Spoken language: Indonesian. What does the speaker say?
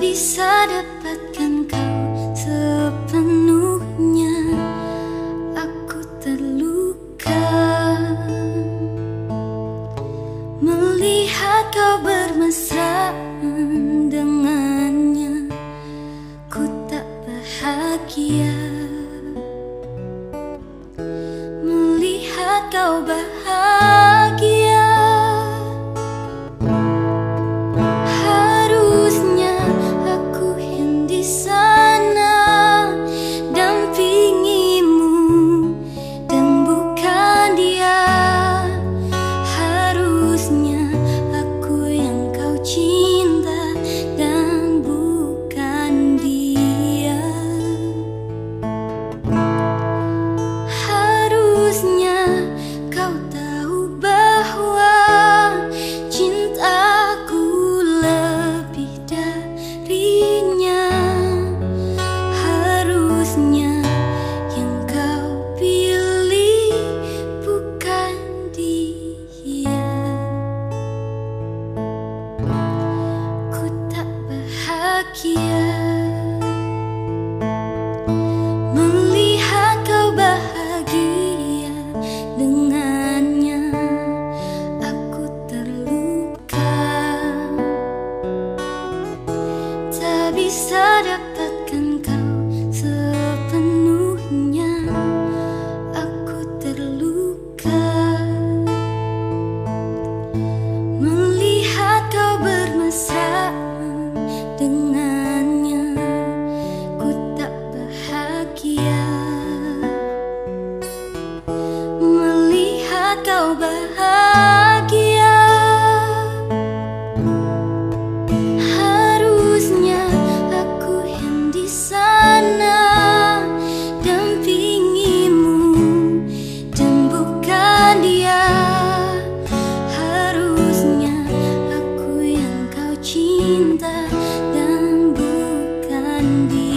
bisa dapatkan kau sepenuhnya. Aku terluka. Melihat kau bermesraan dengannya Ku tak bahagia. Melihat kau bahagia bahagia. Melihat kau bahagia dengannya Aku terluka Tak bisa dapatkan kau bahagia. Harusnya aku yang di sana Dampingimu dan bukan dia. Harusnya aku yang kau cinta dan bukan dia.